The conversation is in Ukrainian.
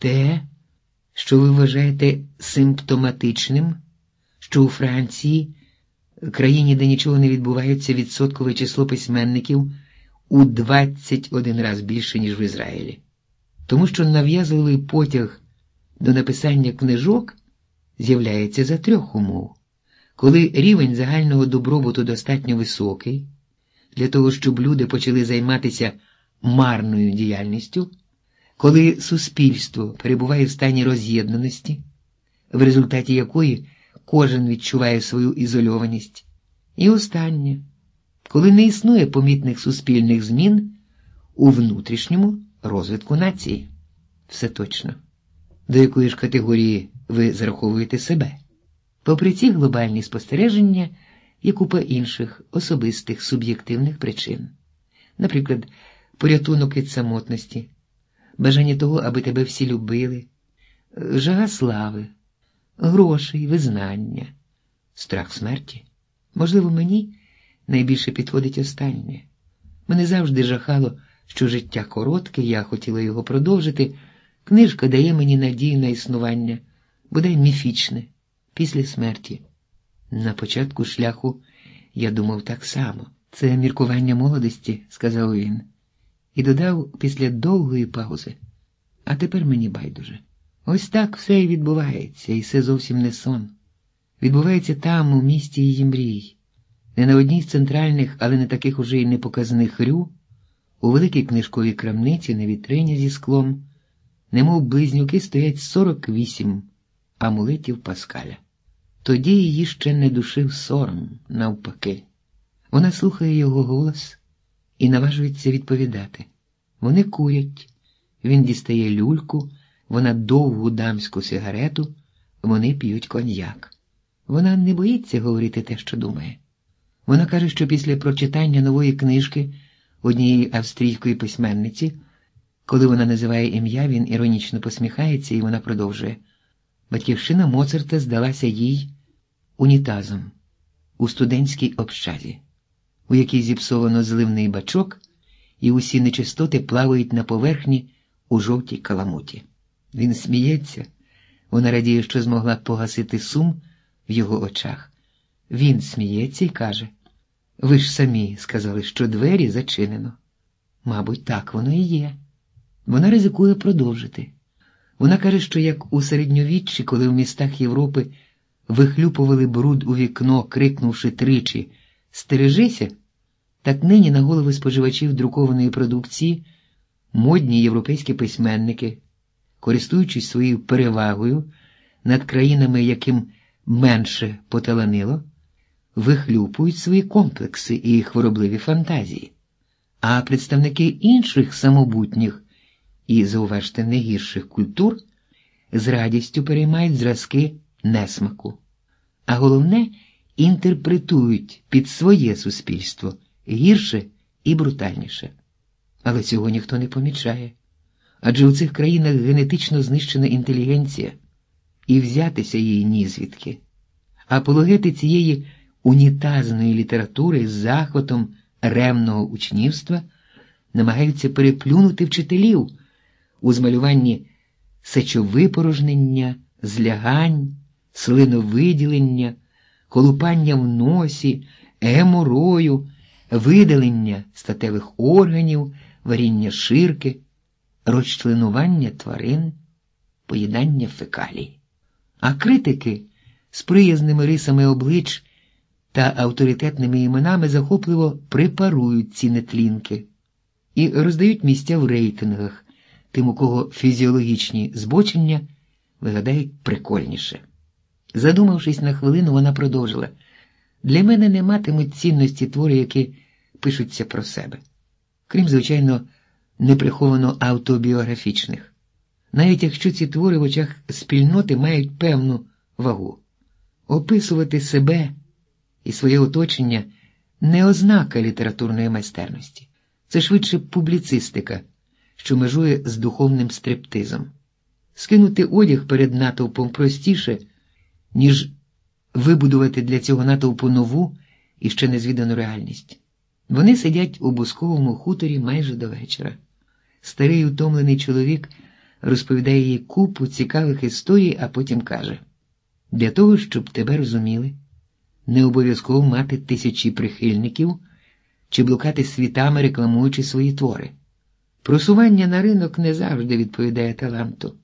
те, що ви вважаєте симптоматичним, що у Франції, країні, де нічого не відбувається, відсоткове число письменників у 21 раз більше, ніж в Ізраїлі, тому що нав'язливий потяг до написання книжок з'являється за трьох умов. Коли рівень загального добробуту достатньо високий, для того, щоб люди почали займатися марною діяльністю, коли суспільство перебуває в стані роз'єднаності, в результаті якої кожен відчуває свою ізольованість, і останнє, коли не існує помітних суспільних змін у внутрішньому розвитку нації. Все точно. До якої ж категорії ви зараховуєте себе? Попри ці глобальні спостереження є купа інших особистих суб'єктивних причин, наприклад, порятунок від самотності, бажання того, аби тебе всі любили, жага слави, грошей, визнання, страх смерті. Можливо, мені найбільше підходить останнє. Мене завжди жахало, що життя коротке, я хотіла його продовжити. Книжка дає мені надію на існування, бодай міфічне, після смерті. На початку шляху я думав так само. Це міркування молодості, сказав він, і додав після довгої паузи. А тепер мені байдуже. Ось так все і відбувається, і це зовсім не сон. Відбувається там, у місті її мрій, не на одній з центральних, але не таких уже й непоказних рю, у великій книжковій крамниці на вітрині зі склом, немов близнюки стоять 48 амулетів Паскаля. Тоді її ще не душив сором, навпаки. Вона слухає його голос і наважується відповідати. Вони курять, він дістає люльку, вона довгу дамську сигарету, вони п'ють коньяк. Вона не боїться говорити те, що думає. Вона каже, що після прочитання нової книжки однієї австрійської письменниці, коли вона називає ім'я, він іронічно посміхається, і вона продовжує. Батьківщина Моцарта здалася їй унітазом у студентській общазі, у якій зіпсовано зливний бачок, і усі нечистоти плавають на поверхні у жовтій каламуті. Він сміється, вона радіє, що змогла погасити сум в його очах. Він сміється і каже: Ви ж самі сказали, що двері зачинено. Мабуть, так воно і є. Вона ризикує продовжити. Вона каже, що як у середньовіччі, коли в містах Європи вихлюпували бруд у вікно, крикнувши тричі Стережися, так нині на голови споживачів друкованої продукції модні європейські письменники, користуючись своєю перевагою над країнами, яким менше поталанило, вихлюпують свої комплекси і хворобливі фантазії, а представники інших самобутніх і, зауважте, не гірших культур з радістю переймають зразки несмаку, а головне інтерпретують під своє суспільство гірше і брутальніше. Але цього ніхто не помічає. Адже у цих країнах генетично знищена інтелігенція, і взятися її нізвідки. Апологети цієї унітазної літератури з захватом ремного учнівства намагаються переплюнути вчителів у змалюванні сечовипорожнення, злягань, слиновиділення, колупання в носі, геморою, видалення статевих органів, варіння ширки, розчленування тварин, поїдання фекалій. А критики з приязними рисами облич та авторитетними іменами захопливо препарують ці нетлінки і роздають місця в рейтингах тим, у кого фізіологічні збочення виглядають прикольніше. Задумавшись на хвилину, вона продовжила для мене не матимуть цінності твори, які пишуться про себе, крім, звичайно, неприховано автобіографічних, навіть якщо ці твори в очах спільноти мають певну вагу. Описувати себе і своє оточення не ознака літературної майстерності, це швидше публіцистика що межує з духовним стриптизом. Скинути одяг перед натовпом простіше, ніж вибудувати для цього натовпу нову і ще незвідану реальність. Вони сидять у бусковому хуторі майже до вечора. Старий утомлений чоловік розповідає їй купу цікавих історій, а потім каже: для того, щоб тебе розуміли, не обов'язково мати тисячі прихильників чи блукати світами, рекламуючи свої твори. Просування на ринок не завжди відповідає таланту.